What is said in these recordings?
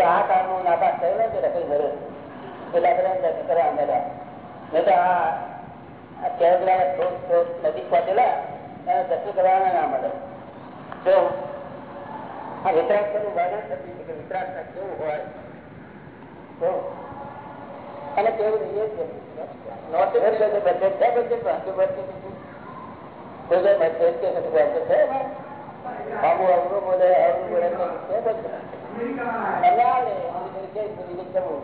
તો આ કામનું નાપાસ થયેલો છે રખી ભરે પેલા બધા કરવા આવેલા મેં તો આ કેરલા નજીક પહોંચેલા એને દર્શન કરવાના ના મળે. તો આ વિતરાકનું વર્ણન થતું કે વિતરાક કેવું હોય તો અને કેવું જોઈએ છે. નોટ કોઈ કે કશું વાંચો છે બાબુ અવરું બોલે અવરું બોલે છે નિવેદ કરવું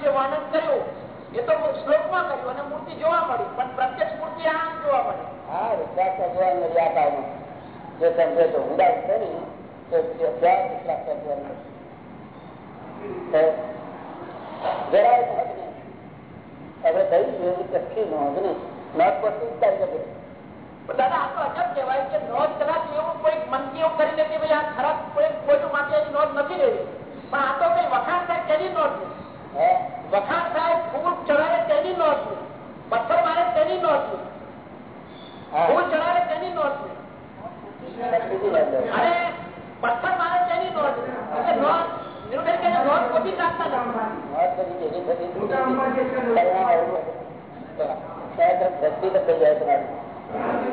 જે વર્ણન કર્યું એ તો શ્લોકમાં કર્યું અને મૂર્તિ જોવા મળી પણ પ્રત્યક્ષ મૂર્તિ આમ જોવા મળી હા વિશ્વાસ ભગવાન યાદ જો સમજે તો ઊંડા ઉતરી તો ત્યાં વિશ્વાસ ભગવાન જરાય નોંધ નહીં હવે થઈ ગયું કચ્છી નોંધ નહીં નોંધ પછી ઉતારી શકે દાદા આ તો અજબ કહેવાય કે નોંધ કદાચ એવું કોઈ મનથી એવું કરીને કે ભાઈ આ ખરાબ કોઈ ખોટું માટે એની નોંધ નથી લેવી પણ આ તો કઈ વખાણ થાય તેની નોંધ નહીં વખાણ થાય ફૂલ ચડાવે તેની નોંધ નહીં પથ્થર મારે તેની નોંધ નહીં ફૂલ ચડાવે તેની નોંધ નહીં અને પથ્થર મારે તેની નોંધ એટલે નોંધ નિર્ણય કે નોંધ ખોટી રાખતા નથી દ્રષ્ટિ બદલાઈ જાય તમારી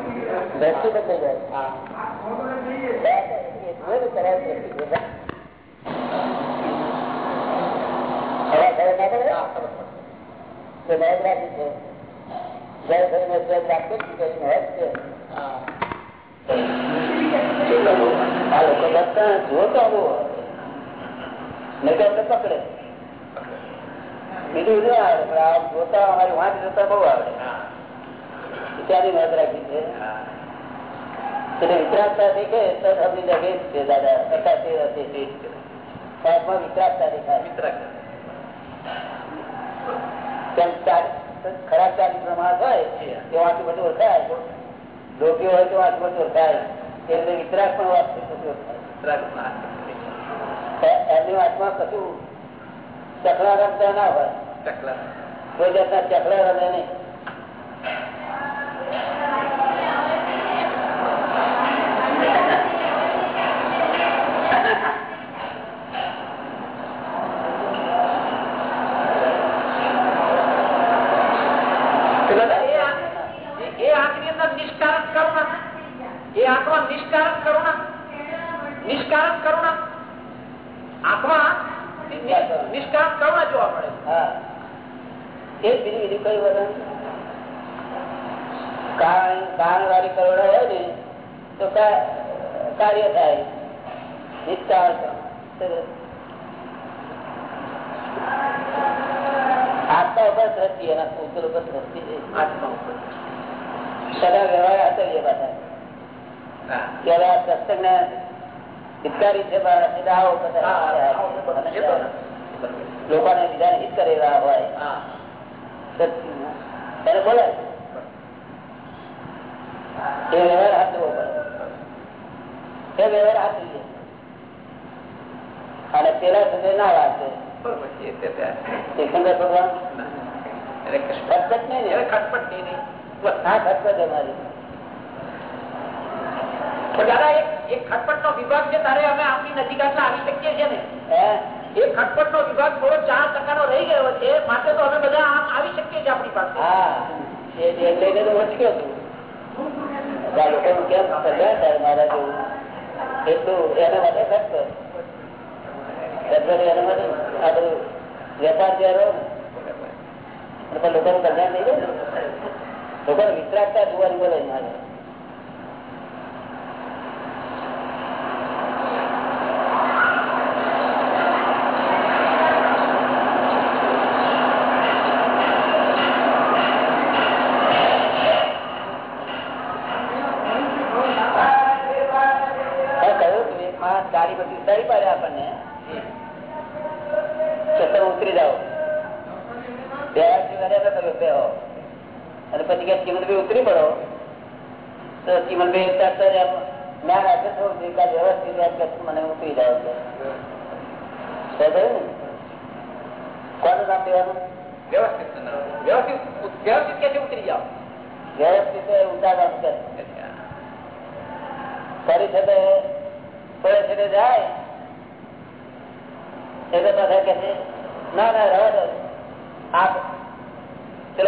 દ્રષ્ટિ બદલાઈ જાય જોતો નહીં તો એમને પકડે. બીજું નહીં આવે પણ આ જોતા અમારી વાંચ જોતા બહુ આવડે વિચારી નોંધ રાખી છે. એટલે વિતરાગતા દેખે તો સમજી જાય છે દાદા. હતા તે હતી સાહેબમાં વિતરાગતા દેખાય. તેમ ખરાબ ચાલી પ્રમાણ હોય તે વાંચું બધું ઓળખાય રોગ્યો હોય તો વાંચું બધું ઓળખાય એ વિતરાગ પણ વાંચું બધું ઓળખાય એમની વાતમાં કશું ચકલા રમતા ના હોય. કોઈ જાતના ચકલા રમે નહીં. એ આંખની અંદર નિષ્કારણ કરુણા નિષ્કારણ કરુણા નિષ્કારણ કરુણા આંખમાં નિષ્કામ કર્મ જોવા મળે હા. એ બીજું બીજું કયું વરણ કારણ કારણ વાળી કરોડ હોય ને તો કાર્ય થાય. નિષ્કાળ આત્મા ઉપર દ્રષ્ટિ એના પુત્ર ઉપર દ્રષ્ટિ આત્મા ઉપર. સદા વ્યવહાર આચર્ય પાછા. ત્યારે આ પ્રસંગ હિતકારી છે લોકોને બીજાને હિત કરી રહ્યા હોય ત્યારે બોલે. એ વ્યવહાર હાથવો પડે. એ વ્યવહાર હાથવી અને પેલા સુધી ના વાંચે. ભગવાન? ખટપટ નહીં ખટપટ નહીં. હા ખટપટ અમારી. દાદા એક ખટપટ નો વિભાગ છે તારે અમે આપણી નજીક આટલા આવી શકીએ છીએ ને? એ ખટપટ નો વિભાગ થોડો ચાર ટકા નો રહી ગયો છે માટે તો અમે બધા આમ આવી શકીએ છીએ આપણી પાસે. લઈને તો વચક્યો લોકોનું કેમ કલ્યાણ મારા જેવું? એટલું એના માટે ખટપટ એના માટે આ બધું વેપાર જ્યારે ને? પણ લોકોનું કલ્યાણ થઈ લોકોને વિતરાગતા જોવાની બોલે મારે ગાડી બધી ઉતારી પાડે આપણને ચક્કર ઉતરી જાઓ બે કર્યો અને પછી કે ચીમનભાઈ ઉતરી પડો તો ચીમનભાઈ ઉતારતા જ્ઞાન હાજર થવું જોઈએ કે વ્યવસ્થિત એમ કે મને ઉતરી જાય કોનું ના ના રવા દો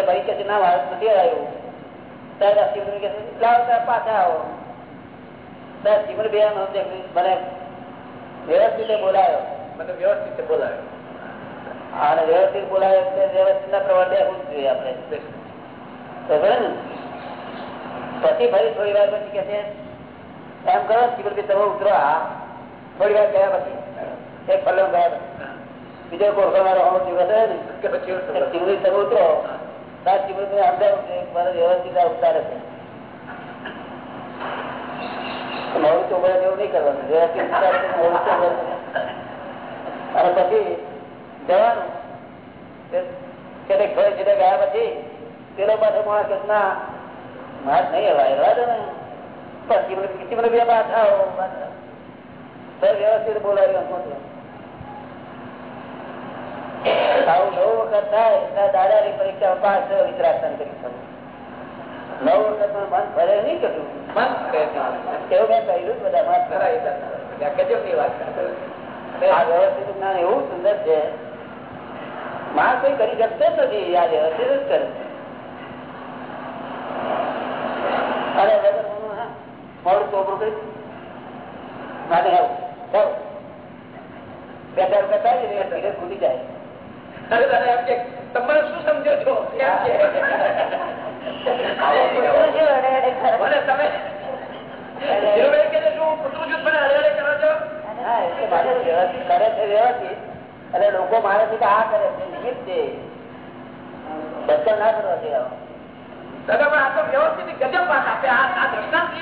ભાઈ કે છે. ના મારે નથી આવ્યું ત્યારે કે ત્યારે પાછા આવો ત્યારે શિવન બે મને વ્યવસ્થિત બોલાયો. મને વ્યવસ્થિત બોલાયો. અને વ્યવસ્થિત બોલાયો એટલે વ્યવસ્થિત ના પ્રમાણે બેસવું જ જોઈએ આપણે. પછી ફરી થોડી વાર પછી કે છે એમ કરો કે તમે ઉતરો હા. થોડી વાર ગયા પછી એક પલ્લો ગયા બીજો કોઈ મારો અમુક દિવસ ને. શિવરી તમે ઉતરો. ત્યાં ચીવડી મારે વ્યવસ્થિત આ ઉતારે છે. અને પછી જવાનું. ઘરે છેડે ગયા પછી પેલો પાસે માણસ ના, માર નહીં હવા છે ને કિસી મને બે પાછા સર વ્યવસ્થિત બોલાવ્યું આવું નવ વખત થાય ત્યાં દાદાની પરીક્ષા પાસ વિતરાસન કરી શકું નવ વખત મન ફરે નહીં કશું મન એવું મેં કહ્યું જ બધા મન ફરાય વાત આ વ્યવસ્થિત જ્ઞાન એવું સુંદર છે માર કોઈ કરી શકતો જ નથી આ વ્યવસ્થિત જ કરે અને વગર મોડું ચોપડું કરી માટે આવું. ચાલો બે ચાર વખત થાય ને ધીરે ખૂટી જાય. અરે દાદા એમ કે તમે શું સમજો છો? એમ કે. મને મને અને લોકો મારે છે કે આ કરે છે નિમિત્ત છે. દર્શન ના કરવા છે દાદા પણ આ તો વ્યવસ્થિત ગજબ વાત આપે. આ દ્રષ્ટાંત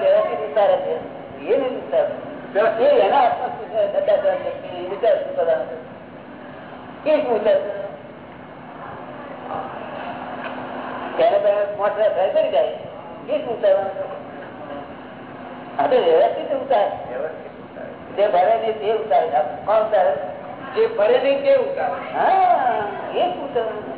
વ્યવસ્થિત છે. એ નહીં એના શું વિચાર કરવાનું? એ શું વિચાર છે? ત્યારે પહેલા મોટા થાય કરી જાય. એ ઉતારવાનું. છે? તો વ્યવસ્થિત ઉતારે જે ભરે નહીં તે ઉતારે કોણ ઉતારે? જે ભરે નહીં તે ઉતારે. હા એ શું ઉતારવાનું.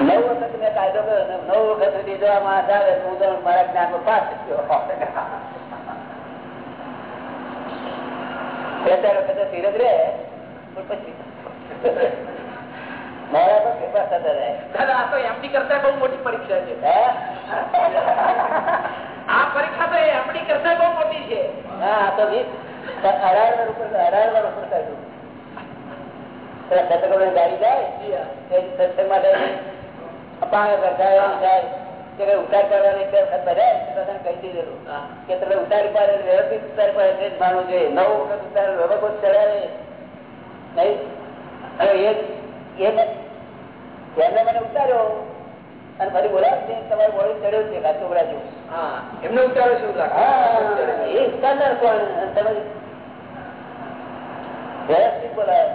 નવ વખત મેં કાયદો કર્યો નવ વખત સુધી આ માણસ આવે તો હું મારા જ્ઞાનમાં પાસ થયો બે ચાર ધીરજ રહે. દાદા આ તો એમડી કરતા બહુ મોટી પરીક્ષા છે. આ પરીક્ષા તો એમડી કરતા બહુ મોટી છે. હા તો અઢાર વાર ઉપર અઢાર વાર ઉપર કાઢ્યું ગાડી જાય તે સત્સંગ માટે જાય. કે ઉતાર કરવાની બે વખત ભર્યા તો બધાને કહી દીધેલું કે તમે ઉતારી પાડે વ્યવસ્થિત ઉતારી પાડે માનવું જોઈએ. નવ વખત ઉતારે વ્યવસ્થિત ચડાવે મને ઉતાર્યો. અને ફરી બોલાવે છે તમારી બોડી ચડ્યો છે કાચો ચોકડા જેવું. હા એમને ઉતાર્યો છે એ ઉતારનાર કોણ? તમે વ્યવસ્થિત બોલાવે.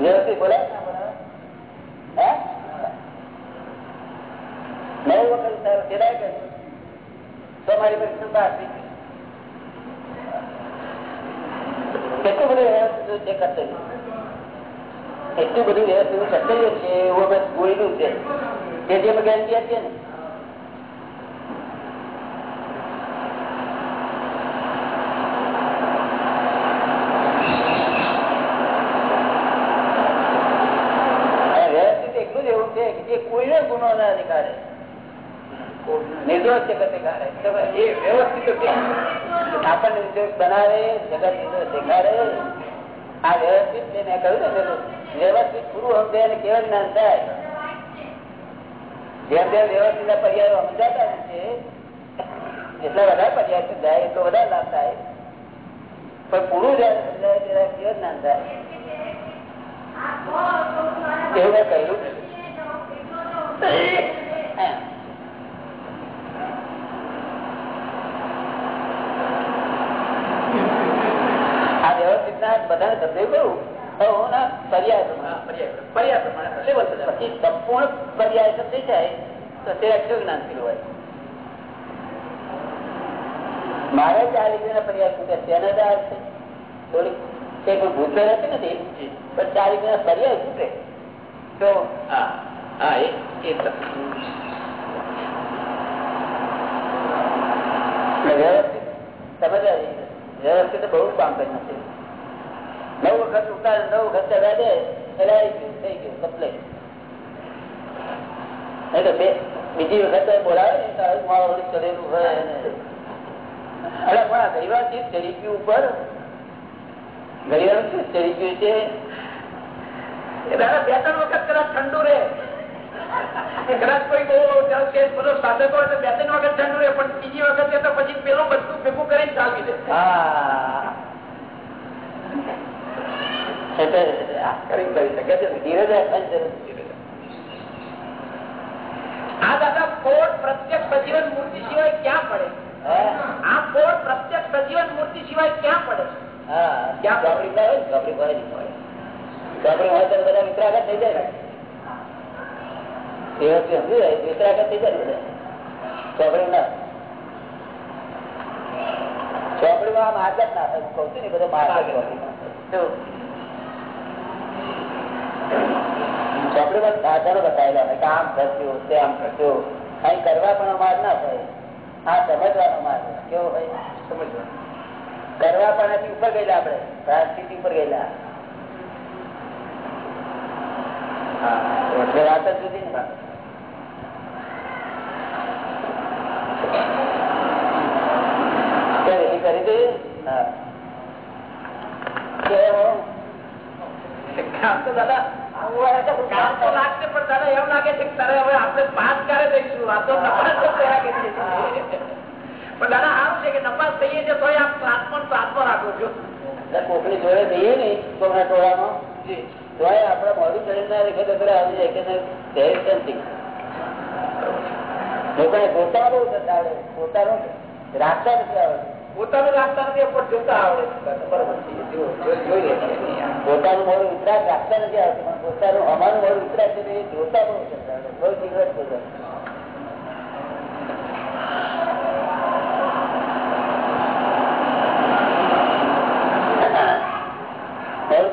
વ્યવસ્થિત બોલાવે ના બોલાવે? હે? નવ વખત કે તમારી મારી પર કૃપા આપી કેટલું બધું વ્યવસ્થિત છે કર્તવ્ય એટલું બધું વ્યવસ્થિત કર્તવ્ય છે એવું અમે ગોળીનું છે. તે જે અમે ગેરંટી આપીએ ને. અને વ્યવસ્થિત એટલું જ એવું છે કે જે કોઈને ગુનો ના અધિકારે નિર્દોષ જગત દેખાડે એ વ્યવસ્થિત છે. આપણને ઉદ્યોગ બનાવે, જગત દેખાડે, આ વ્યવસ્થિત મેં કહ્યું ને પેલું. વ્યવસ્થિત પૂરું સમજે અને કેવળ જ્ઞાન થાય. જેમ જેમ વ્યવસ્થિત પર્યાયો સમજાતા છે જેટલા વધારે પર્યાય જાય એટલો વધારે લાભ થાય. પણ પૂરું જયારે સમજાય ત્યારે કેવળ જ્ઞાન થાય. એવું મેં કહ્યું હા. આ વ્યવસ્થિત ના બધાને સમજાયું કરું સંપૂર્ણ પર્યાય થઈ જાય તો તે અક્ષર જ્ઞાન કહેવાય મારે ચાર રૂપિયાના પર્યાય છૂટે તેને જ આવે છે? થોડીક તે કોઈ ભૂખે રહેતી નથી. પણ ચાર રૂપિયાના પર્યાય છૂટે તો હા હા એ વ્યવસ્થિત. તમે વ્યવસ્થિત બહુ કામ કરી નથી. નવ વખત ઉતાર, નવ વખત એટલે બે બીજી વખત બોલાવે બે ત્રણ વખત કદાચ ઠંડુ રહે. કદાચ કોઈ બહુ કે બધો સાધક હોય તો બે ત્રણ વખત ઠંડુ રહે, પણ બીજી વખતે તો પછી પેલું બધું ભેગું કરીને ચાલી દે. હા. આ દાદા કોટ પ્રત્યક્ષ મૂર્તિ સિવાય ક્યાં પડે? આ કોટ પ્રત્યક્ષ સજીવન મૂર્તિ સિવાય ક્યાં પડે? ક્યાં ચોપડી ચોપડી હોય ચોપડી તો બધા વિતરાગત થઈ જાય ને. એ વસ્તુ સમજી જાય વિતરાગત થઈ જાય બધા. ચોપડી ના. ચોપડીમાં આમ આગળ ના થાય કહું છું ને બધા માર્ગ ચોપડીમાં સાધનો બતાવેલા હોય કે આમ થશું તે આમ થશું કઈ કરવા પણ માર્ગ ના હોય. આ સમજવાનો માર્ગ કેવો હોય? સમજવાનો. કરવા પણ ઉપર ગયેલા આપણે. રાજસ્થિતિ ઉપર ગયેલા. વાત જ જુદી ને કરી હા. તો દાદા કોકની જોડે જઈએ ને કોકના ટોળામાં આપડે મોડું ચડી ના રેખે તો આવી જાય કે લોકોને પોતાનું રાખતા નથી આવડતું. પોતાનું રાખતા નથી પણ જોતા આવડે. પોતાનું મોડું ઉતરા રાખતા નથી આવતું પણ પોતાનું અમારું મોડું ઉતરા છે એ જોતા બહુ બહુ જીવત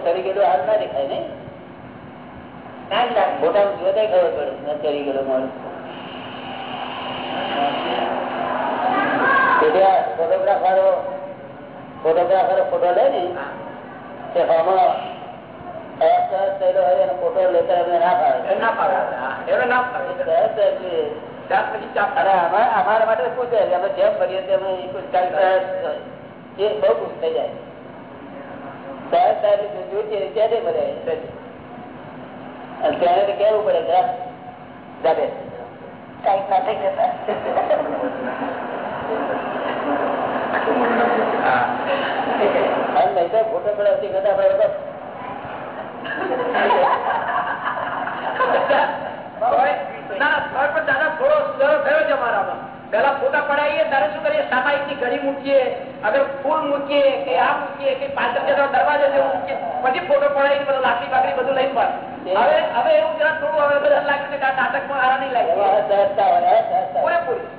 ચડી ગયેલું હાલ ના દેખાય ને? પોતાનું જોતા ખબર પડે ન ચડી ગયેલું મોડું ફોટોગ્રાફરો ફોટોગ્રાફરો ફોટો લે ને તે આમાં અસહજ થયેલો હોય એનો ફોટો લેતા એમને ના એ ના પાડે. ના પાડે. સહજ સહજ જોઈએ. ત્યાર પછી ચાપ અને અમા- અમારા માટે પૂછે કે અમે જેમ કરીએ તેમ એ કોઈ કાંઈ સહજ એ બહુ ખુશ થઈ જાય. સહજ સહજ જોઈએ ત્યારે બધે ત્યારે કેવું પડે? જા જાતે કાંઈક ના થઈ જતા. મૂકીએ કે આ મૂકીએ કે પાછળ જતા મૂકીએ પછી ફોટો પડાવીને બધું લાકડી બાકડી બધું લઈને પાડ. હવે હવે એવું જરા થોડું હવે બધા લાગે નાટકમાં હારા નહીં લાગે પૂરેપૂરી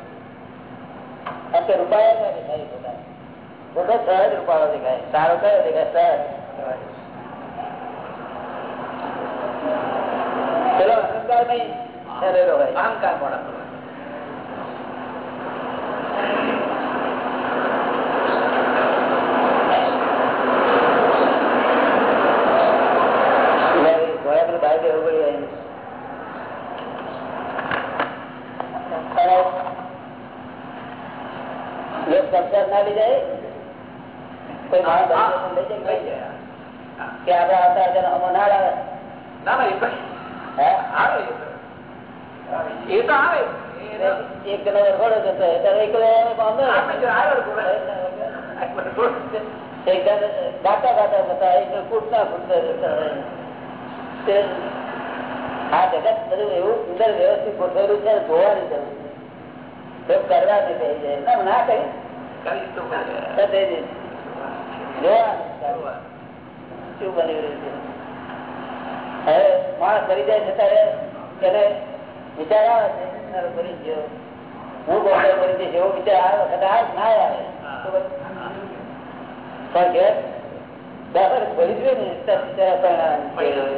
આમ દેખાય સહજ રૂપાળો દેખાય. સારો કયો દેખાય? સહજ પેલો અહંકાર નહીં. ઠરેલો હોય. અહંકાર મોડા ઘોડા પર બહાર બેસવું પડ્યું હોય. અને લોક સંસાર ના લઈ જાય કોઈ માણસ દર્શન લઈ જાય કે નહીં? કે આપણે આવતા હતા અમો ના આવે ના ના એ તો હે? આવે એ તો. એ તો આવે એ તો એક જણો વરઘોડો જતો હોય ત્યારે એકલો બાંધો હોય. આપણે જો આવ્યો જ બોલે. એક જણ ગાતા ગાતા જતા હોય, એક તે આ જગત બધું એવું સુંદર વ્યવસ્થિત ગોઠવેલું છે જોવાની જરૂર છે. કહી જાય. ના કહી શું બની રહ્યું છે? હવે માણસ કરી જાય છે એને વિચાર આવે છે કરી ગયો. હું ગોળો કરી દઈશ એવો વિચાર આવે આવે ના આવે. પણ ઘેર બરાબર ભરી જોઈએ ને ત્યારે પરિણામ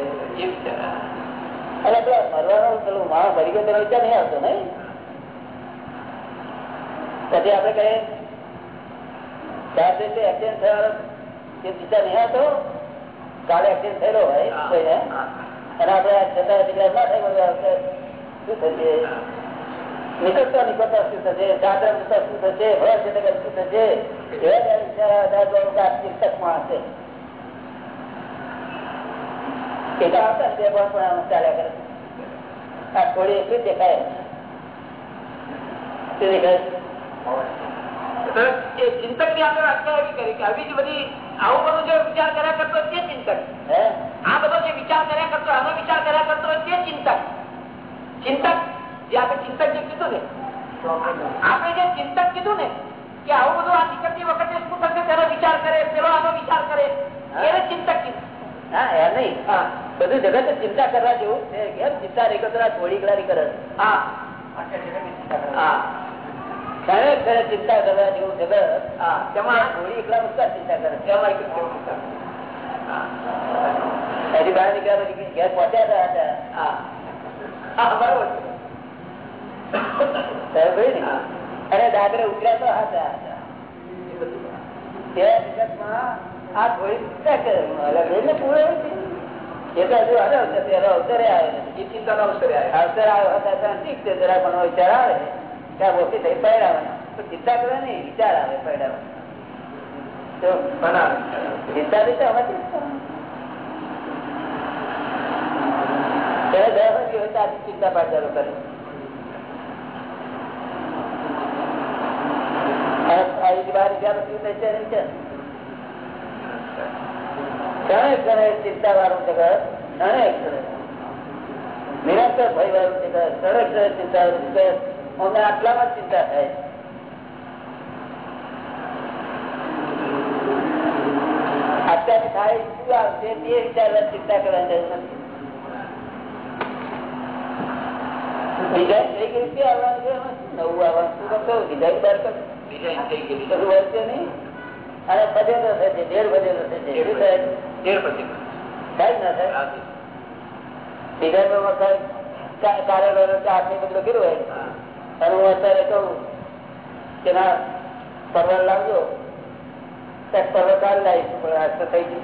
અરે પેલા મરવાનો પેલું માણસ મરી ગયો તેનો વિચાર નહીં આવતો નહીં? પછી આપડે કહીએ એક્સિડન્ટ થવાનો વિચાર નહીં આવતો? કાલે એક્સિડન્ટ થયેલો હોય કોઈને? અને આપડે ના થાય શું થશે? નીકળતા નીકળતા શું થશે? દાદા જતા શું થશે? ભર જતા શું થશે? એવા વિચાર ચિંતક માણસ છે. એ તો આવતા બે પણ ચાલ્યા કરે. આ થોડી એટલી દેખાય. શું દેખાય? ચિંતકની આપણે વ્યાખ્યા એવી કરી કે આવી જ બધી આવું બધું જે વિચાર કર્યા કરતો તે ચિંતક. આ બધો જે વિચાર કર્યા કરતો આનો વિચાર કર્યા કરતો તે ચિંતક. ચિંતક જે આપણે ચિંતક જે કીધું ને આપણે જે ચિંતક કીધું ને કે આવું બધું આ નીકળતી વખતે શું થશે તેનો વિચાર કરે પેલો આનો વિચાર કરે એને ચિંતક કીધું હા એ નહીં. હા. બધું જગત ચિંતા કરવા જેવું છે. કેમ ચિંતા નહીં કરતો? થોડી ગળાની કરે. હા. હા. ખરે ખરે ચિંતા કરવા જેવું જગત. થોડી એકલા મુકતા ચિંતા કરે? હજી બહાર નીકળ્યા ઘેર પહોંચ્યા હતા? બરોબર. અને દાદરે ઉતર્યા તો હતા. તે જગતમાં આ થોડી ચિંતા કરે. અલગ એટલે હજુ હારે અવસર છે, અવસરે આવે આવે. અવસર આવ્યો હતા તો ઠીક છે જરા પણ વિચાર આવે. ત્યાં ઓછી થઈ પડાવવાનો તો ચિંતા કરે નહીં વિચાર આવે પડાવવાનો ચિંતા વિચાર હોવાથી જ કરવાનું. ત્યારે દસ વાગે હોય તો આથી ચિંતા પાડદારો કરે. આવી બહાર ગયા પછી નહીં ચિંતા વાળું જગત નિરંતર ભય વાળું જગત ઘણે ઘણે ચિંતા વાળું જગત અમને આટલામાં ચિંતા થાય. અત્યારે થાય શું આવશે તે વિચારવા ચિંતા કરવાની જરૂર નથી. ડિઝાઇન થઈ ગઈ છે આવવાનું છે નવું આવવાનું શું કરશો? ડિઝાઇન બહાર કર ડિઝાઇન થઈ ગઈ. કશું વધશે નહીં. અને બધે તો થશે ડેઢ બધે તો થશે. શું થાય તેર પછી. થાય ના થાય હા. ડિઝાઇનમાં કાંઈ કાર્યકરો આટલી બધું લખેલું હોય અને હું અત્યારે કહું કે ના પરવાર લાવજો. ત્યાં કાલ લાવીશું પણ આજ તો થઈ ગયું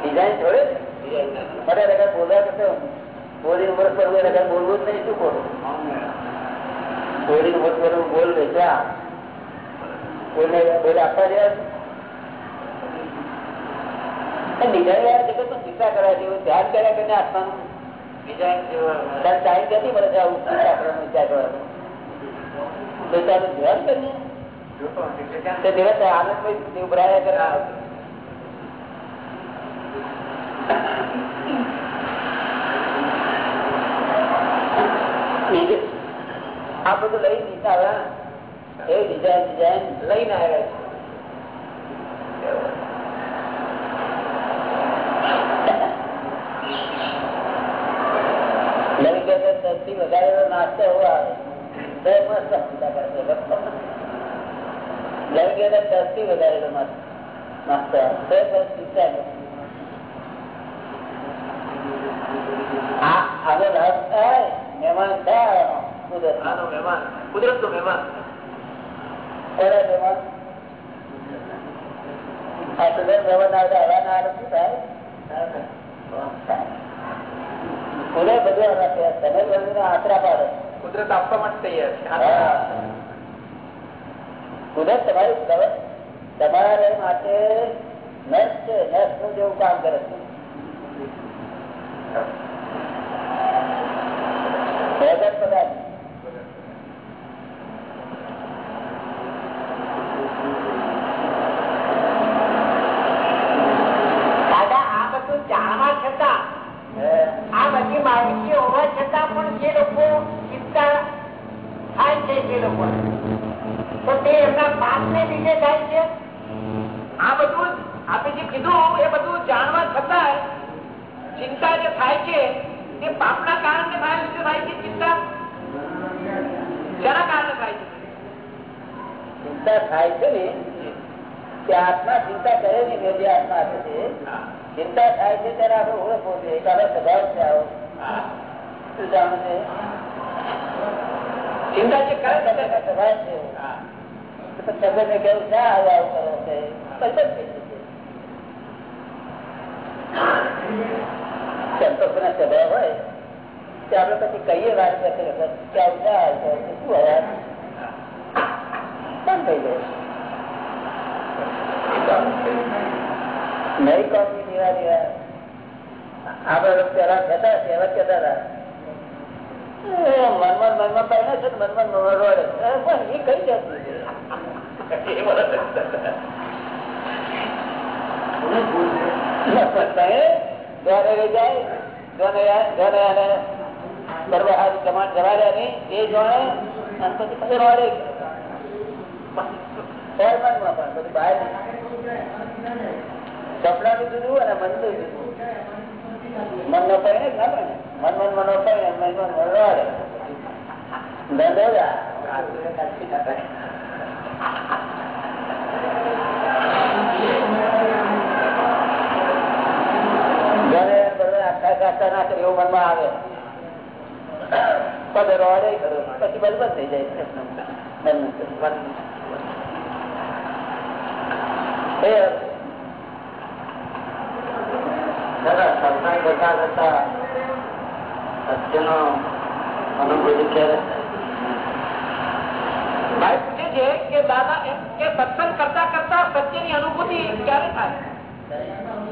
ડિઝાઇન નથી. મને લગા બોલવા કરતો બોલી ઉમર પર લગા બોલવું જ નહીં શું બોલું બોલી ઉમર પર બોલ વેચ્યા કોઈને બોલે આપવા જેવા યાર જગત તો ચિંતા કરવા જેવું ધ્યાન કર્યા કરીને આત્માનું ડિઝાઇન ટાઈમ ક્યાંથી મળે આવું ચિંતા કરવાનું વિચાર કરવાનું. તો તારું ધ્યાન કરીએ. દિવસે ઉભરાયા કરે. આ બધું લઈ દીધા એ ડિઝાઇન ડિઝાઇન લઈને આવ્યા છે. લઈ ગયા તો સૌથી વધારે નાસ્તો એવો આવે તો એ મસ્ત ચિંતા કરશે લઈ દસથી સૌથી વધારે નાસ્તો તો એ બસ ચિંતા કરે આ આનો રસ થાય મહેમાન થાય. મહેમાન કુદરત. નો મહેમાન. કોના મહેમાન? આ કુદરત મહેમાન આવે હવા ના આવે શું થાય? કુદરત બધું તમે બધું આશરા પાડે. કુદરત આપવા માટે તૈયાર છે. કુદરત તમારી તમારે તમારા માટે નર્સ છે નર્સનું જેવું કામ કરે છે. પદાર્થ ચિંતા થાય છે ને, કે આત્મા ચિંતા કરે ને મેં જે આત્મા છે. ચિંતા થાય છે ત્યારે આપણે ઓળખવો છે કે આનો સ્વભાવ છે આવો. શું જાણો છે? ચિંતા કરે છે થઈ સ્વભાવ હોય, તે પછી કહીએ વાત કરે કે આવું શા આવું શું બંધ થઈ જાય નહીં કોપી દેવા દેવા. આપડે પેલા કહેતા કહેવત કહેતા હતા મનમન મનમાં પહેલે છે ને મનમાં મનમાં રોડે પણ એ કઈ જતું જમા જવાડ્યા નહીં એ જોણે અને પછી પછી રોડે મનમાં પણ બધું બહાર સપનાનું જુદું અને મનનું જુદું. એવું મનમાં આવે. પદ રોડે ખરો પછી થઈ જાય. સત્સંગ કરતા કરતા અનુભૂતિ ક્યારે સત્યની અનુભૂતિ થાય?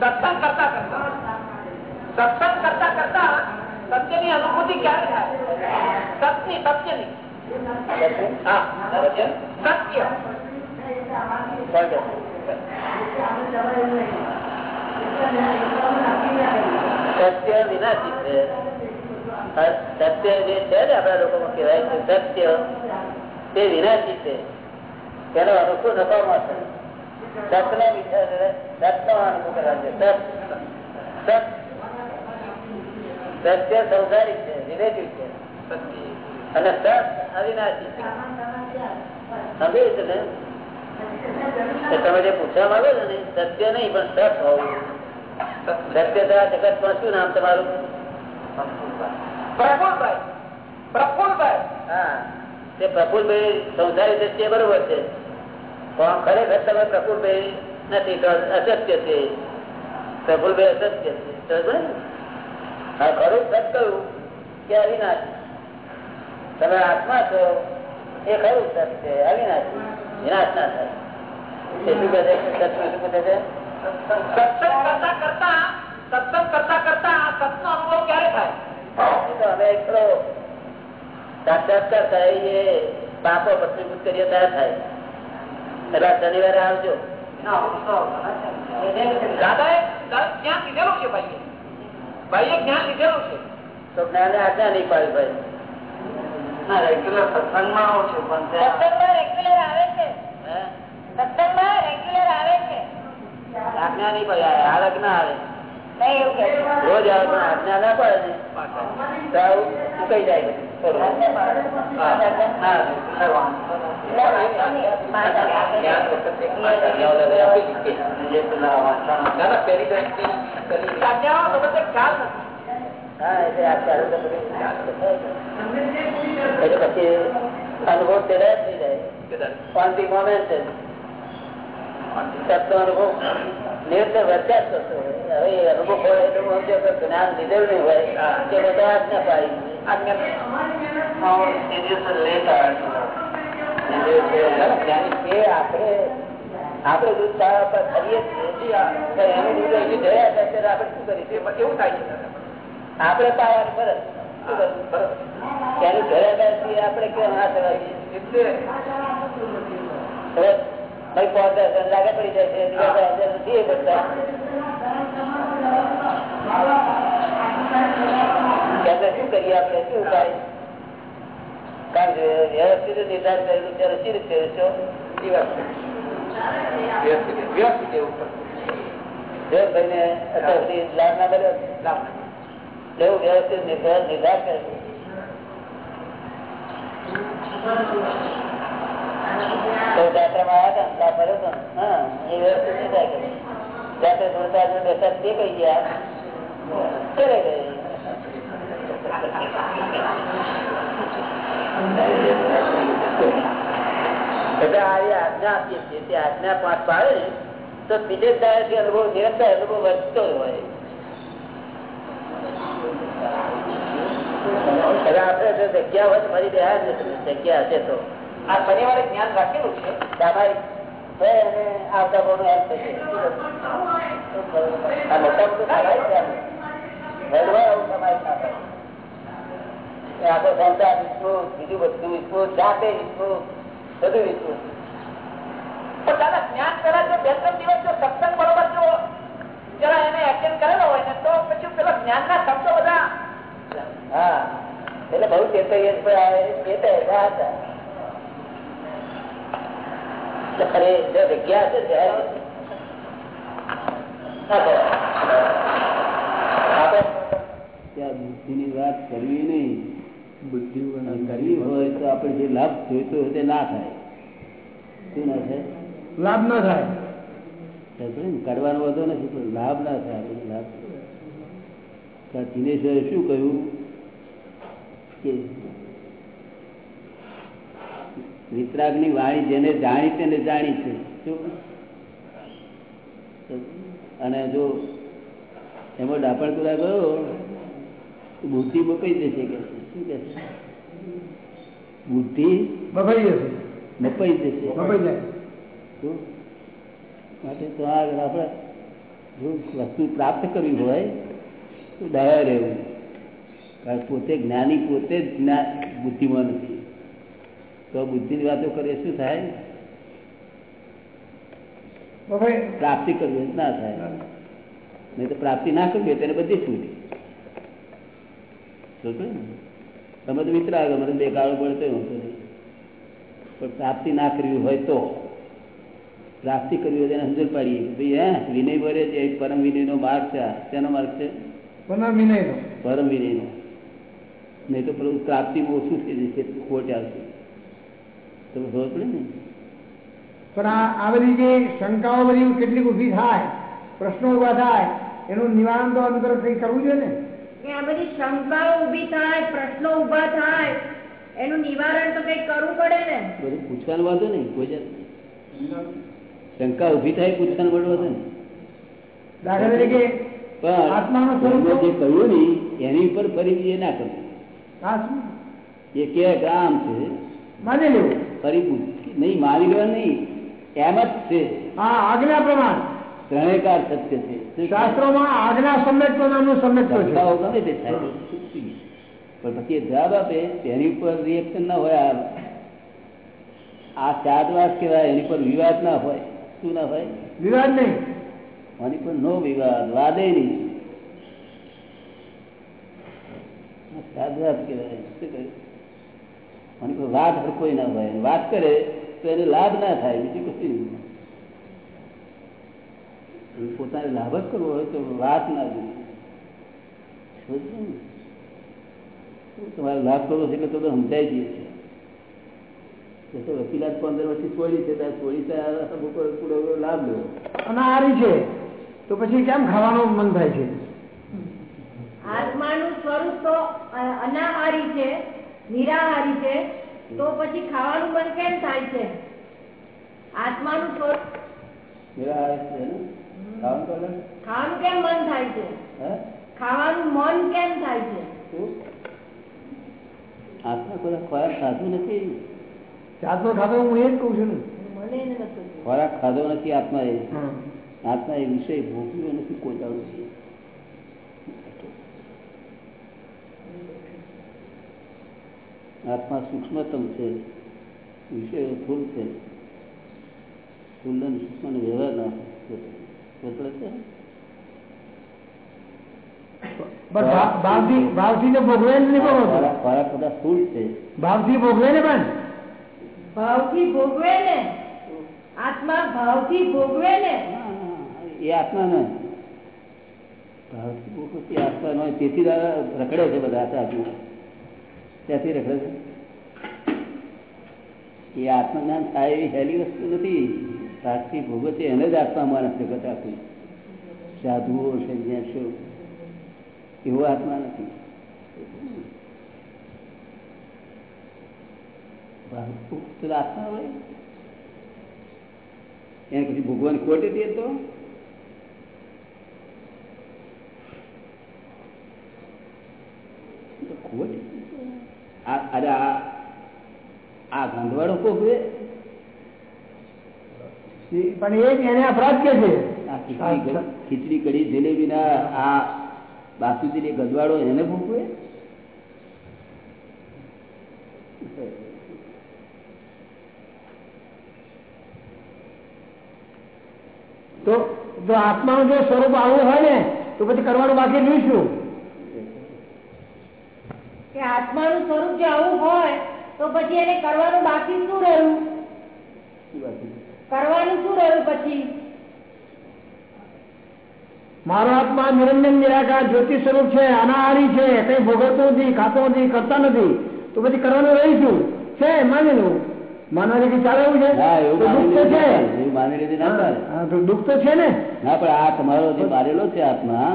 સત્સંગ કરતા કરતા. સત્સંગ કરતા કરતા સત્યની અનુભૂતિ ક્યારે થાય? સત્યની સત્યની. હા સત્ય. સત્ય વિનાશી છે સત્ય જે છે ને આપણા લોકોમાં કહેવાય છે સત્ય તે વિનાશી છે તેનો અનુકૂળ નફામાં છે. સતનો વિચાર સતનો અનુકૂળ કરવા છે. સત. સત. સત્ય સંસારિક છે રિલેટિવ છે. અને સત અવિનાશી છે. સમજે છે ને? તો તમે જે પૂછવા માંગો છો ને સત્ય નહીં પણ સત હોવું સત્યતા જગતમાં શું નામ તમારું? પ્રફુલભાઈ. પ્રફુલભાઈ. હા. તે પ્રફુલભાઈ સંસારી દ્રષ્ટિએ બરોબર છે. પણ ખરેખર તમે પ્રફુલભાઈ નથી તો અસત્ય છે. પ્રફુલભાઈ અસત્ય છે. હા ખરું સત કહ્યું કે અવિનાશ. તમે આત્મા છો એ ખરું સત્ય છે અવિનાશી. વિનાશ ના થાય એ શું કહે છે સત્ય શું કહે છે સત્સંગ કરતા કરતા સત્સંગ કરતા કરતા આ સતનો અનુભવ ક્યારે થાય એ તો અમે એક થોડો સાક્ષાત્કાર થાય એ પાપો ભસ્મીભૂત કરીએ ત્યારે થાય એટલે આ શનિવારે આવજો દાદાએ જ્ઞાન લીધેલું છે ભાઈએ ભાઈએ જ્ઞાન લીધેલું છે તો જ્ઞાને આજ્ઞા નહીં પાડી ભાઈ ના રેગ્યુલર સત્સંગમાં આવું છું પણ સત્સંગમાં રેગ્યુલર આવે છે? સત્સંગમાં રેગ્યુલર આવે છે? આજ્ઞા નહીં પાડી આળક ના આવે. નહીં એવું કે રોજ આવે પણ આજ્ઞા ના પડે. ને તો જાય ખ્યાલ નથી. એટલે પછી અનુભવ ત્યારે થઈ જાય. the moment અનુભવ. નિરંતર વધ્યા જ હોય. હવે એ અનુભવ હોય એટલે હું સમજો કે જ્ઞાન લીધેલું નહીં હોય કે બધા આજ્ઞા પાડી આજ્ઞા જ્ઞાની છે આપણે આપણે દૂધ પર કરીએ છીએ. એનું દૂધ અહીંથી ગયા આપણે શું કરીશું એવું થાય છે. આપણે પાવાની ફરજ. ત્યાંની ઘરે બેસી આપણે કેમ ના ભાઈ પાંચ દસ લાગે પડી જાય છે નથી ત્યારે શું કરીએ આપણે? શું ઉપાય કારણ કે વ્યવસ્થિત નિર્ધાર કરેલું છે રસી રીતે છો એ વાત વ્યવસ્થિત વ્યવસ્થિત એવું જો ભાઈને અત્યાર લાભ ના મળ્યો? એવું વ્યવસ્થિત નિર્ધાર નિર્ધાર કરે આજ્ઞા પાંચ પાડે તો બીજે દાડેથી અનુભવ નિરંતર અનુભવ વધતો હોય. બીજું બધું વિશ્વું જાતે વિશ્વું બધું વિશ્વું તો દાદા જ્ઞાન પેલા જો બે ત્રણ દિવસ જો સત્સંગ બરોબર જો જરા એને એટેન્ડ કરેલો હોય ને તો પછી પેલા જ્ઞાનના શબ્દો બધા હા. એટલે બહુ ચેતવીએ ચેતા હતા. એટલે જગ્યા છે ત્યારે ના વાત કરવી નહીં. બુદ્ધિ કરવી હોય તો આપણે જે લાભ જોઈતો હોય તે ના થાય. શું ના થાય? લાભ ના થાય. ને? કરવાનો વધુ નથી પણ લાભ ના થાય. આપણે લાભ દિનેશ્વરે શું કહ્યું? કે વિતરાગની વાણી જેને જાણી તેને જાણી છે. શું? અને જો એમાં ડાપણ કુરા ગયો બુદ્ધિ મપાઈ જશે કે શું? કે બુદ્ધિ બફાઈ જશે. મપાઈ જશે. બપાઈ જાય. માટે તો આ આપણે જો વસ્તુ પ્રાપ્ત કરવી હોય તો ડાયા રહેવું. પોતે જ્ઞાની પોતે જ જ્ઞા- બુદ્ધિમાં નથી તો બુદ્ધિની વાતો કરે શું થાય? પ્રાપ્તિ કરવી ના થાય. નહીં તો પ્રાપ્તિ ના કરવી હોય તેને બધી છૂટી? તમે તો મિત્ર આવ્યો મને બે કાળો પડતો નહીં. પણ પ્રાપ્તિ ના કરવી હોય તો. પ્રાપ્તિ કરવી હોય તો એને સમજણ પાડીએ ભાઈ હે વિનય ભરે છે પરમ વિનયનો માર્ગ છે તેનો માર્ગ છે? પરમ વિનય નો પરમ વિનયનો. નહીં તો પેલું પ્રાપ્તિમાં ઓછું થઈ જશે ખોટ આવશે. તમે ખબર પડે ને? પણ આ આ બધી જે શંકાઓ બધી કેટલીક ઊભી થાય પ્રશ્નો ઊભા થાય એનું નિવારણ તો અંદર કંઈ કરવું જોઈએ ને? કે આ બધી શંકાઓ ઊભી થાય પ્રશ્નો ઊભા થાય એનું નિવારણ તો કંઈક કરવું પડે ને? બધું પૂછવાનું વાંધો નહીં કોઈ જાત શંકા ઊભી થાય પૂછવાનું વાંધો નહીં. દાખલા તરીકે પણ આત્માનું સ્વરૂપ જે કહ્યું નહીં એની ઉપર ફરી એ ના કરવું. આ શું? એ કે કે છે. માની લેવું ફરી નહીં માની લેવાનું નહીં. એમ જ છે. આ આજ્ઞા પ્રમાણ. ત્રણેકાર સત્ય છે. શાસ્ત્રોમાં આજ્ઞા સમ્યક્ત નામનું સમ્યક્ત છે. ગમે તે થાય પણ પછી જવાબ આપે તેની ઉપર રિએક્શન ના હોય આ. ચાદવાસ કહેવાય એની પર વિવાદ ના હોય. શું ના હોય? વિવાદ નહીં. મારી પર નો વિવાદ વાદે નહીં. આ કોઈ ના હોય. વાત કરે તો એને લાભ ના થાય, બીજું કશું નહીં. પોતાને લાભ જ કરવો હોય તો વાત ના જોઈએ? તમારે લાભ કરવો છે એટલે તો સમજાઈ જઈએ છે. એ તો વકીલાત પંદર વર્ષથી છોડી છે ત્યાં છોડી ત્યારે અમુક પૂરો લાભ લેવો અનાહારી છે. તો પછી કેમ ખાવાનું મન થાય છે? આત્માનું સ્વરૂપ તો અનાહારી છે નિરાહારી છે તો પછી ખાવાનું મન કેમ થાય છે? આત્માનું સ્વરૂપ મેરા હારે છે ને? ખાવાનું તો અલગ. ખાવાનું કેમ મન થાય છે? ખાવાનું મન કેમ થાય છે? આત્મા ખોરાક ખોરાક ખાધું નથી? હું એ જ છું નથી ખોરાક ખાધો નથી આત્મા એ આત્મા એ વિષય ભોગવ્યો નથી કોઈ દાડો. આત્મા સૂક્ષ્મતમ છે વિષયો ફૂલ છે. ફૂલન સૂક્ષ્મ વ્યવહાર ના ભાવથી તો ભોગવે ખોરાક બધા ફૂલ છે. ભાવથી ભોગવે ને પણ? ભાવથી ભોગવે ને? આત્મા ભાવથી ભોગવે ને? એ આત્મા ને આસ્થા હોય તેથી રખડે છે બધા સાધુ ત્યાંથી રખડે છે એ આત્મજ્ઞાન થાય એવી હેલી વસ્તુ નથી સાક્ષી ભોગવત એને જ આત્મા માણસ જગત આપ્યું સાધુઓ સંન્યાસો એવો આત્મા નથી આત્મા હોય. એને પછી ભોગવાની ખોટી દે તો? ખોટ? અરે આ ગંધવાડો ભોગવે પણ એ એને અપરાધ કે છે? ખીચડી કઢી જલેબી ના આ બાસુદી ગદવાડો એને ભૂકવે તો જો આત્માનું જો સ્વરૂપ આવું હોય ને તો પછી કરવાનું બાકી નહીં શું? કે આત્માનું સ્વરૂપ જો આવું હોય તો પછી એને કરવાનું બાકી શું રહ્યું? કરવાનું શું રહ્યું પછી? મારો આત્મા નિરંજન નિરાકાર જ્યોતિ સ્વરૂપ છે અનાહારી છે કઈ ભોગવતો નથી ખાતો નથી કરતા નથી તો પછી કરવાનું રહીશું. છે માની લઉં માનવા રીતે ચાલે એવું છે? હા એવું તો દુઃખ તો છે. માની રીતે ના ચાલે હા, તો દુઃખ તો છે ને. ના પણ આ તમારો જે મારેલો છે આત્મા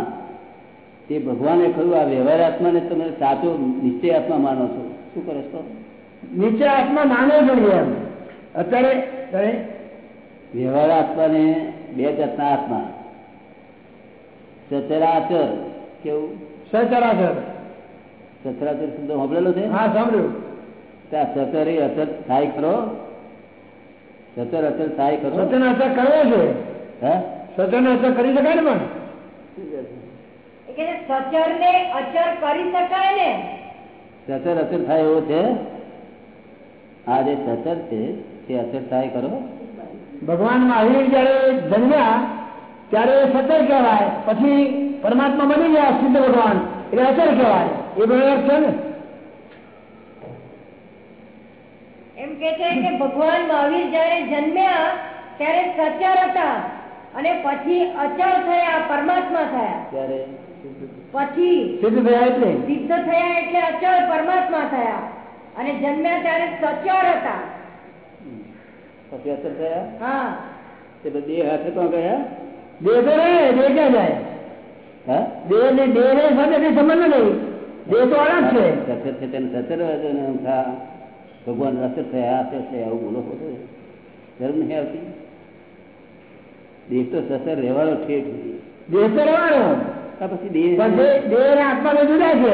તે ભગવાને કહ્યું આ વ્યવહાર આત્માને તમે સાચો નિશ્ચય આત્મા માનો છો. શું કરો છો નીચે આત્મા માને જોઈએ અત્યારે વ્યવહાર આત્માને બે જાતના આત્મા. સચરાચર કેવું? સચરાચર. સચરાચર શબ્દ સાંભળેલો છે? હા સાંભળ્યું. ત્યાં સચર એ અચર થાય ખરો? સચર અસર થાય ખરો? સચન અસર કરવો છે. હે? સચન અસર કરી શકાય ને પણ? સચર ને અચર કરી શકાય ને. સચર અચર થાય એવો છે? આ જે સચર છે તે અચર થાય કરો ભગવાન મહાવીર જયારે જન્મ્યા ત્યારે સચર કહેવાય. પછી પરમાત્મા બની ગયા સિદ્ધ ભગવાન. એટલે અચર કહેવાય. એ બરાબર છે ને? એમ કે છે કે ભગવાન મહાવીર જયારે જન્મ્યા ત્યારે સચર હતા. અને પછી અચર થયા પરમાત્મા થયા. ત્યારે પછી સિદ્ધ થયા એટલે? સિદ્ધ થયા એટલે અચળ પરમાત્મા થયા. અને જન્મ્યા ત્યારે સચર હતા. પછી અચળ થયા? હા. તે દેહ હાથે તો ગયા? દેહ તો રહે દેહ ક્યાં જાય? હા? દેહ ને દેહ ને સાથે સંબંધ નહીં. દેહ તો અલગ છે. સચર છે તેને સચર ભગવાન રસ થયા અસર થયા આવું બોલો ખોટો ધર્મ નહીં આવતી. દેહ તો સચર રહેવાનો ઠેઠ દેહ તો રહેવાનો. આ પછી દેહ દેહ દેહ ને આત્મા તો જુદા છે.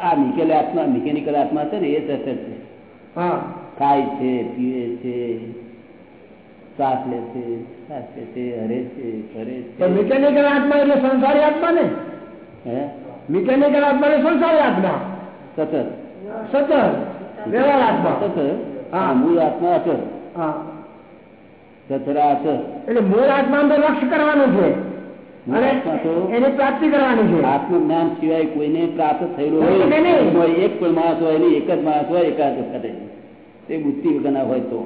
આ મિકેલ આત્મા મિકેનિકલ આત્મા છે ને એ સતત છે. ખાય છે પીવે છે શ્વાસ લે છે શ્વાસ લે છે હરે છે ફરે છે. મિકેનિકલ આત્મા એટલે સંસારી આત્મા ને? હે? મિકેનિકલ આત્મા એટલે સંસારી આત્મા. સતત. સતત. વ્યવહાર આત્મા. સતત. હા. મૂળ આત્મા અચર હા. સતરા અચર એટલે મૂળ આત્મા તો લક્ષ કરવાનું છે. એની પ્રાપ્તિ કરવાની છે. આત્મજ્ઞાન સિવાય કોઈને પ્રાપ્ત થયેલું હોય એક પણ માણસ હોય નહીં એક જ માણસ હોય એકાદ વખતે. તે બુદ્ધિ વગરના હોય તો.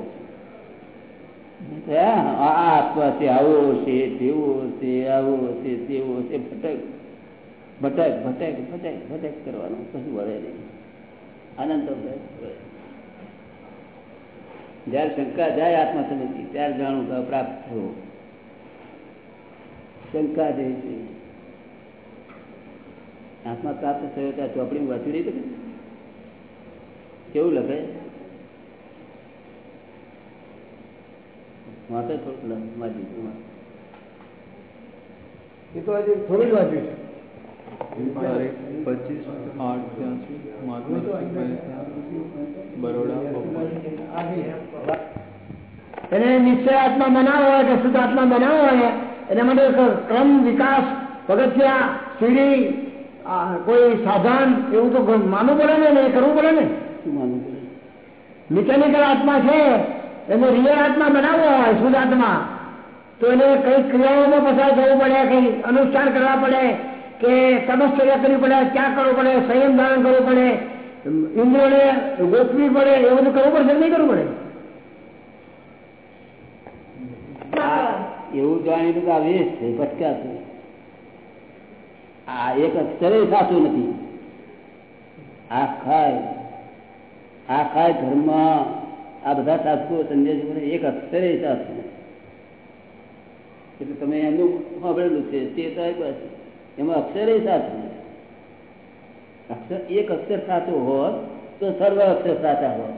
આ આત્મા છે આવો છે તેવો છે આવો છે તેવો છે ભટક. ભટક ભટક ભટક ભટક કરવાનું કશું વળે નહીં. આનંદ. જયારે શંકા જાય આત્મા સમજી ત્યારે જાણું પ્રાપ્ત થયો. શંકા જેવી છે. આત્મા પ્રાપ્ત થયો ત્યાં ચોપડી વાંચી રહી હતી કેવું લખે? વાંચે થોડું લખ- વાંચી દઉં. એ તો આજે થોડું જ વાંચ્યું છે. પચીસ આઠ ત્યાં સુધી બરોડા એને નિશ્ચય આત્મા બનાવવા હોય કે શુદ્ધ આત્મા બનાવવો હોય? એના માટે ક્રમ વિકાસ પગથિયા સીડી કોઈ સાધન એવું તો માનવું પડે ને એ કરવું પડે ને? માનવું પડે? મિકેનિકલ આત્મા છે એને રિયલ આત્મા બનાવવો હોય શુદ્ધ આત્મા તો એને કઈ ક્રિયાઓમાં પસાર થવું પડે કઈ અનુષ્ઠાન કરવા પડે કે તપશ્ચર્યા કરવી પડે ક્યાં કરવું પડે સંયમ ધારણ કરવું પડે ઇન્દ્રિયોને ગોઠવી પડે એ બધું કરવું પડશે નહીં કરવું પડે? એવું જાણીતું કે આ વેશ છે ભટક્યા છે આ એક અક્ષરે સાચું નથી. આ ખાય. આ ખાય ધર્મ આ બધા સાચું સંદેશો એક અક્ષરે સાચું એટલે તમે એમનું સાંભળેલું છે, તે એમાં અક્ષરે સાચું અક્ષર, એક અક્ષર સાચો હોત તો સર્વ અક્ષર સાચા હોત.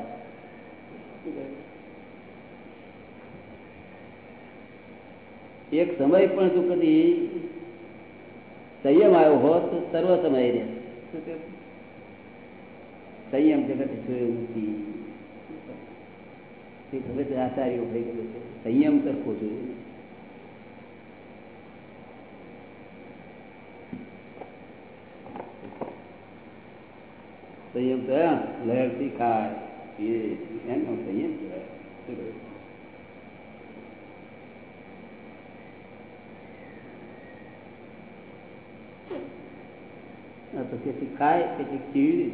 એક સમય પણ જો કદી સંયમ આવ્યો હોત તો સર્વ સમય રહે. સંયમ જગત જોયું નથી. તે આચાર્યો થઈ ગયો છે. સંયમ સરખો જોઈએ. સંયમ થયા લહેરથી ખાય. એ એનો સંયમ કહેવાય. કેટલીક ખાય કેટલીક ચીવડી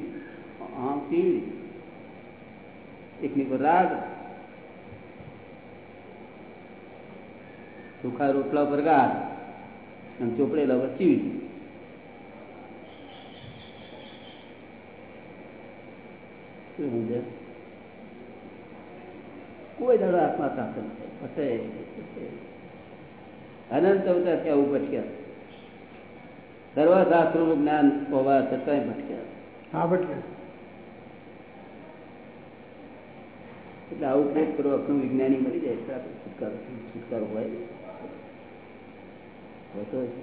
આમ ચીવડી એકની પર રાગ. સુખા રોટલા પર ગાળ અને ચોપડેલા પર ચીવી? કોઈ દાડો આત્મા પ્રાપ્ત ન અનંત અવતાર ત્યાં આવું ભટક્યા સર્વશાસ્ત્રો નું જ્ઞાન હોવા છતાંય ભટક્યા હા બટકે એટલે આવું કોક કરો આપણું વિજ્ઞાની મળી જાય તો આપણે છુટકારો છુટકારો હોય હોતો હશે.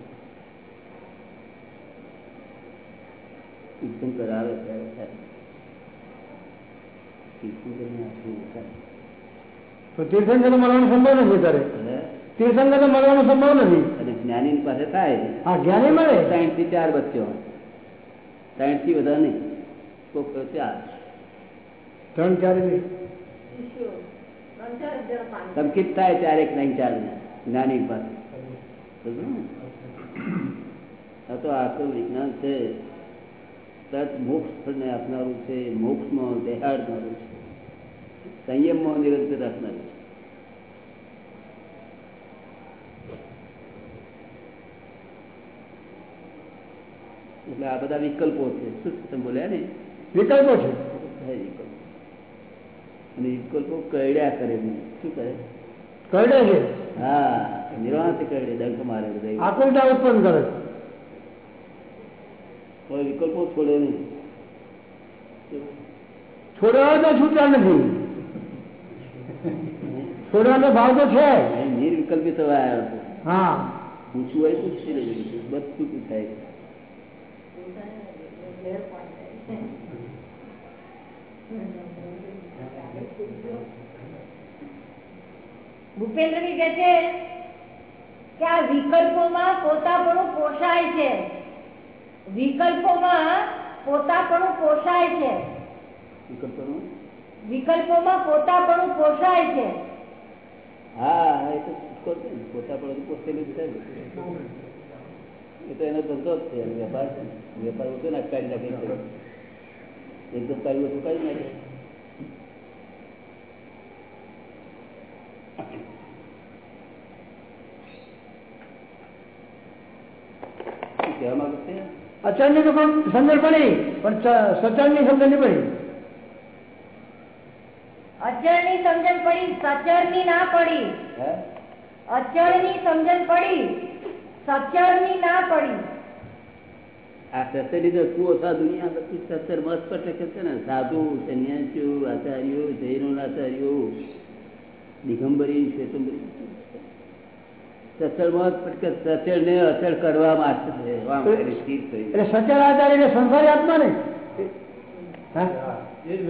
તીર્થંકર આવે ત્યારે થાય તીર્થંકરને આટલું થાય. તો તીર્થંકર મળવાનો સંભવ નથી તારે તીર્થંકર મળવાનો સંભવ નથી. અને જ્ઞાની પાસે થાય. હા જ્ઞાની મળે. સાઈઠથી ચાર બચ્યો સાઈઠથી વધારે નહીં. તો ચાર. ત્રણ ચારની. સંકિત થાય ચારેક નહીં ચાર જ્ઞાની પાસે? આ તો આખું વિજ્ઞાન છે. તત મોક્ષ ને આપનારું છે. મોક્ષમાં દેહાડનારું છે. સંયમમાં નિરંતર રાખનારું છે. એટલે આ બધા વિકલ્પો છે શું તમે બોલ્યા ને વિકલ્પો છે બધા વિકલ્પો અને વિકલ્પો કરડ્યા કરે નહીં. શું કરે કરડે છે હા નિર્વાણ કરડે ડંક મારે બધા આકુલતા ઉત્પન્ન કરે છે કોઈ વિકલ્પો છોડે નહીં છોડવા તો છૂટતા નથી છોડવાનો ભાવ તો છે અહીં નિર્વિકલ્પી થવા આવ્યો હતો હા પૂછવું હોય પૂછી લેવું બધું પૂછાય ભૂપેન્દ્રજી કે છે કે આ વિકલ્પોમાં પોતાપણું પોષાય છે. વિકલ્પોમાં પોતાપણું પોષાય છે. વિકલ્પોનું? વિકલ્પોમાં પોતાપણું પોષાય છે. હા એ તો પોતાપણું પોષેલું છે. એ તો એનો ધંધો જ છે વેપાર છે. ને. વેપાર ઓછો ના કાઢી નાખે છે. એકદમ કાઢ્યું ઓછું કાઢી નાખે. શું કહેવા માંગે છે? અચળની તો પણ સમજણ પડી પણ સ- સચળની સમજણ નહીં પડી. અચળની સમજણ પડી સચળની ના પડી. હે? અચળની સમજણ પડી. સચળની ના પડી. આ સત્સરી તો તું ઓછા દુનિયા બધી સત્સર મસ્ત પટકે છે ને. સાધુ સંન્યાસીઓ આચાર્યો જૈનો આચાર્યો દિગંબરી શ્વેતંબરી. મસ્ત ને અસર કરવા માટે. સ્થિર એટલે સચળ સંસારી આત્મા ને હા? એ જ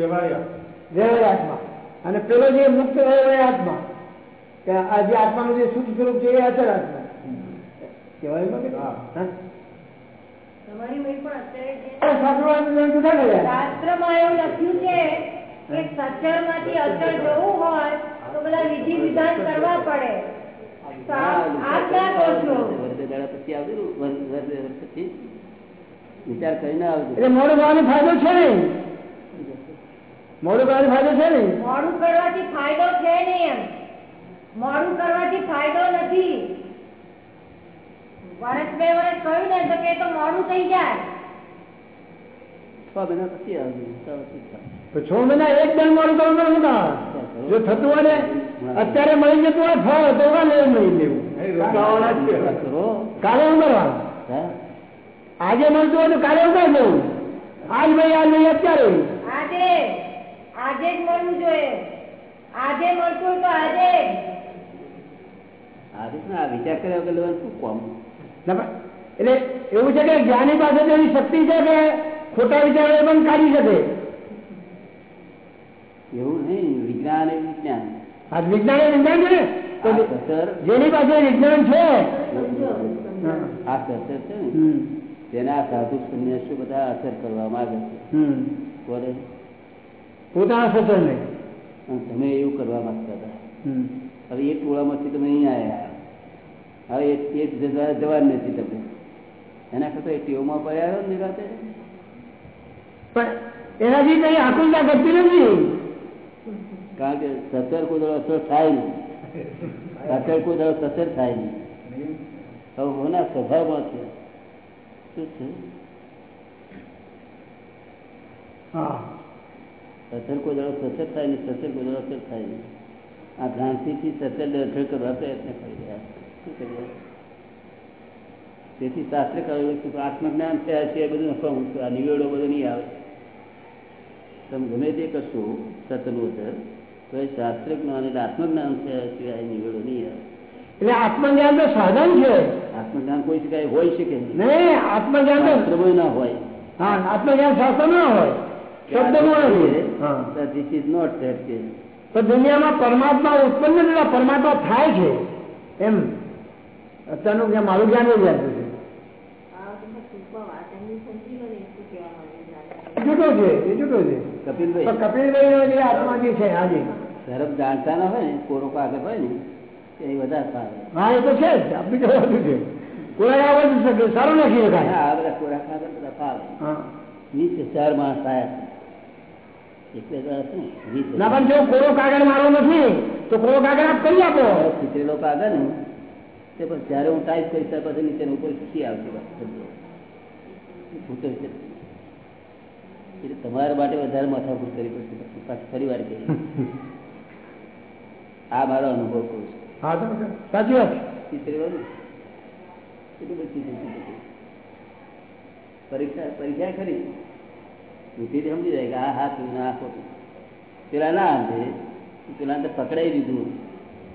આત્મા. અને પેલો જે મુક્ત થયો એ આત્મા. કે આ જે આત્માનું જે શુદ્ધ સ્વરૂપ છે એ અચળ આત્મા. કહેવાય એમાં કે? હા? તમારી મેં પણ અત્યારે જે શાસ્ત્રોમાં જુદા કર્યા શાસ્ત્રમાં એવું લખ્યું છે કે સચળમાંથી અચળ જવું હોય તો બધા વિધિ વિધાન કરવા પડે. તો આ- આ ક્યાં કહો છો વર્ષે દાડા પછી આવજો ને, વર- વર્ષે વર્ષ પછી વિચાર કરીને આવજો. એટલે મોડું થવાનો ફાયદો છે ને મોડું કરવાનો ફાયદો છે ને મોડું કરવાથી ફાયદો છે નહીં એમ. મોડું કરવાથી ફાયદો નથી. વર્ષ બે વર્ષ કહ્યું ને તો કે તો મોડું થઈ જાય. છ મહિના પછી છ એક દણ મોડું કરવું પડે જો થતું હોય ને અત્યારે મળી જતું હોય ફળ તો લેવું મળી લેવું. કાલે ઉમેરવા આજે મળતું હોય તો કાલે ઉમેર દેવું આજ ભાઈ આજ ભાઈ અત્યારે. આજે આજે જ મળવું જોઈએ. આજે મળતું હોય તો આજે. આજે આ વિચાર કર્યા વગર લેવાનું શું કોમ? ના એટલે એવું છે કે જ્ઞાની પાસે તો એવી શક્તિ છે કે ખોટા વિચારો એ પણ કાઢી શકે. એવું નહીં વિજ્ઞાન એ વિજ્ઞાન. આ વિજ્ઞાન એ વિજ્ઞાન છે સતર જેની પાસે વિજ્ઞાન છે. આ સતર છે તેના સાધુ સંન્યાસીઓ બધા અસર કરવા માંગે છે. પોતાના સસર ને તમે એવું કરવા માંગતા હતા. હવે એ ટોળામાંથી તમે અહીં આવ્યા. હવે એ જવા નથી તમે એના કરતા એ ટેવમાં પડ્યા ને રાતે? પણ એનાથી કઈ આકુલતા કરતી નથી. કારણ કે સત્તર કોઈ અસર થાય નહીં. સત્તર કોઈ દાડો સત્તર થાય નહીં. હવે હોના સ્વભાવમાં છે. શું છે? હા. સત્તર કોઈ દાડો સત્તર થાય નહીં સત્તર કોઈ દાડો અસર થાય નહીં. આ ભ્રાંતિથી સત્તર અસર કરવા પ્રયત્ન કરી રહ્યા છે. તેથી શાસ્ત્ર કહ્યું કે આત્મજ્ઞાન થયા છે બધું આ નિવેડો બધો નહીં આવે. તમે ગમે તે કરશો સત્યનું અસર તો એ શાસ્ત્ર જ્ઞાન એટલે આત્મજ્ઞાન થયા સિવાય નિવેડો નહીં આવે. એટલે આત્મજ્ઞાન તો સાધન છે. આત્મજ્ઞાન કોઈ શકાય હોય શકે નહીં. આત્મજ્ઞાન તો શાસ્ત્રમાં ના હોય. હા આત્મજ્ઞાન શાસ્ત્ર ના હોય. શબ્દ ધીસ ઇઝ નોટ ધેટ પણ દુનિયામાં પરમાત્મા ઉત્પન્ન પરમાત્મા થાય છે એમ. અત્યારનું જ્ઞાન મારું જ્ઞાન એ જાતું છે. જુદો છે એ જુદો છે. કપિલભાઈ. કપિલભાઈ જે છે હાજી. તરફ જાણતા ના હોય ને કોરો કાગળ હોય ને એ વધારે સારું હા એ તો છે જ આપણી તો છે. કોઈ આવડતું શકે સારું નથી આ બધા કોરા કાગળ બધા ફાવે હા. વીસ હજાર માણસ આયા એટલે ને પણ જો કોરો કાગળ મારો નથી તો કોરો કાગળ આપ કરી આપો. ચિત્રેલો કાગળ ને તે પછી જ્યારે હું ટાઈપ કરીશ ત્યાર પછી નીચે ઉપર શીખી આવશે છૂટે છે. એટલે તમારા માટે વધારે માથાકૂટ કરવી પડશે. પાછી ફરી વાર કહીએ. આ મારો અનુભવ કહું છું. સાચી વાત. પરીક્ષા પરીક્ષા ખરી. બુદ્ધિથી સમજી જાય કે આ હાથ ના ખોટું. પેલા ના સમજે પેલા અંદર પકડાઈ દીધું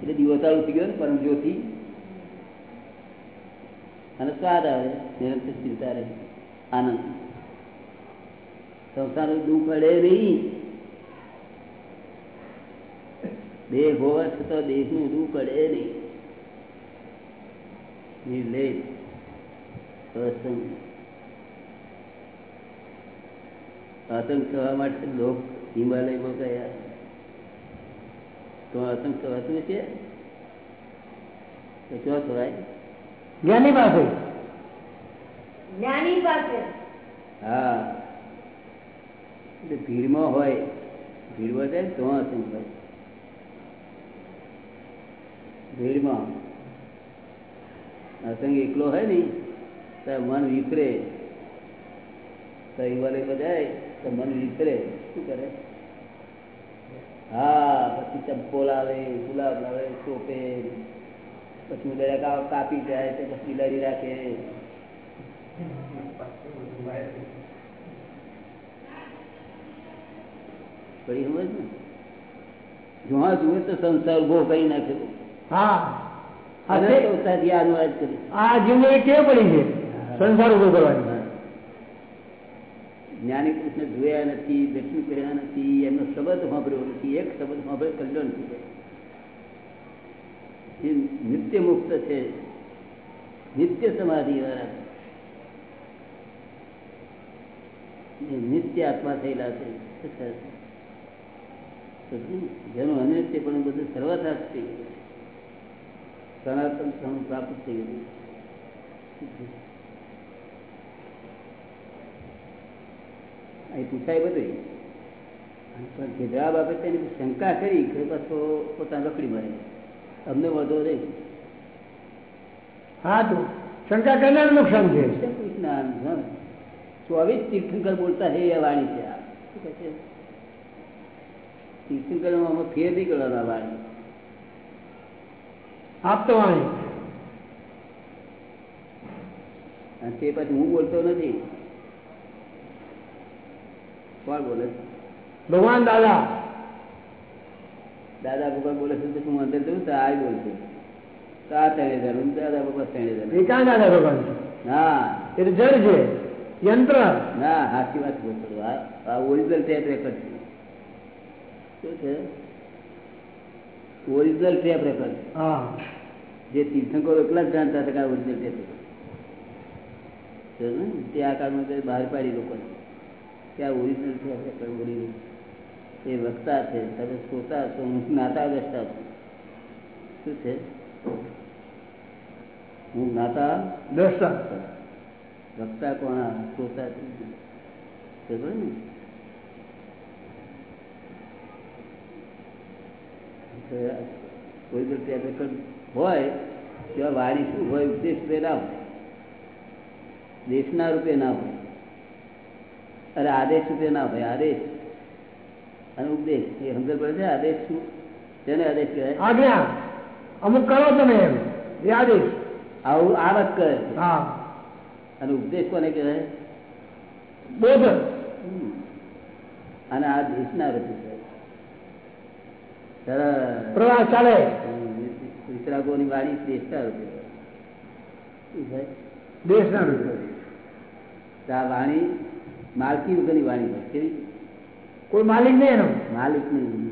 એટલે દિવસ આવું થઈ ગયો ને પરમ જ્યોતિ. અને સ્વાદ આવે, નિરંતર ચિંતા રહે, આનંદ. સંસાર દુઃખ અડે નહીં. દેહ હોવા છતાં દેહનું દુઃખ અડે નહીં. નિર્લેપ, અસંગ. આતંક થવા માટે લોક હિમાલયમાં ગયા. તો આતંક થવાતું છે તો ક્યાં થવાય? જ્ઞાની પાસે? જ્ઞાની પાસે. હા. ભીડમાં હોય ભીડમાં જાય તો શું હોય ભીડમાં. અસંગ એકલો હોય ને તો મન વિફરે તો હિમાલયમાં જાય તો મન વિફરે શું કરે? હા પછી ચંપો લાવે ગુલાબ આવે ચોપે. પછી દરેક કાપી જાય તો પછી લડી રાખે પડી સમજ ને જોવા જુએ તો સંસાર ઊભો કરી નાખ્યો હા આ અને તે- તો ઉતારી આ અનુવાદ કરી આ જીવને એક ટેવ પડી છે સંસાર ઊભો કરવાની જ્ઞાની પુરુષને જોયા નથી દર્શન કર્યા નથી એમનો શબ્દ સાંભળ્યો નથી એક શબ્દ સાંભળે કલ્યાણ થઈ જાય નિત્ય મુક્ત છે. નિત્ય સમાધિ વાળા. નિત્ય આત્મા થયેલા છે? જેનું અનિત્ય પણ બધું સર્વથા થઈ ગયું સનાતન ધર્મ પ્રાપ્ત થઈ ગયું. અહીં પૂછાય બધું. પણ આપે તેની શંકા કરી કે પાછો પોતાને લકડી મારે. અમને વધો નહીં. હા તો શંકા કરનાર નુકસાન છે. ચોવીસ તીર્થંકર બોલતા હે એ વાણી છે આ. શું કહે તીર્થંકર આમાં ફેર નહીં કરવાનો વાણી. આપતો વાણી. અને તે પછી હું બોલતો નથી. કોણ બોલે ભગવાન દાદા દાદા ભગવાન બોલે છે હું અંદર જઉં તો આ બોલશે તો આ ત્રણે જણ દાદા ભગવાન ત્રણે જણ એ ક્યાં દાદા ભગવાન ના. એ જળ છે યંત્ર. ના સાચી વાત બોલતો આ ઓરિજિનલ ટેપ રેકર્ડ છે. શું છે? ઓરિજિનલ ટેપ રેકર્ડ હા. જે તીર્થંકરો એકલા જ જાણતા હતા કે આ ઓરિજિનલ ટેપ રેકર્ડ? તે આ કાળમાં બહાર પાડી લોકો ત્યાં ઓરિજિનલ ટેપ રેકર્ડ ઓરિજિનલ એ વક્તા છે, તમે શ્રોતા છો, હું નાતા દ્રષ્ટા છું. શું છે? હું નાતા દ્રષ્ટા વક્તા કોણ શ્રોતા છે. ને કોઈ પણ ત્યાં હોય, ત્યાં વાણી શું હોય ઉપદેશ રૂપે ના હોય. દેશના રૂપે ના હોય. અરે આદેશ રૂપે ના હોય, આદેશ. અને ઉપદેશ. એ સમજણ પડે છે? આદેશ શું? તેને આદેશ કહેવાય. આજ્ઞા. અમુક કરો તમે એમ. એ આદેશ. આવું આ વાત કરે હા. અને ઉપદેશ કોને કહેવાય? બોધ. અને આ દેશના રૂપે છે પ્રવાસ ચાલે. વિતરાગોની વાણી દેશના રૂપે દેશના રૂપે આ વાણી માલકી વગરની વાણી હોય કેવી? કોઈ માલિક નહીં એનો. માલિક નહીં.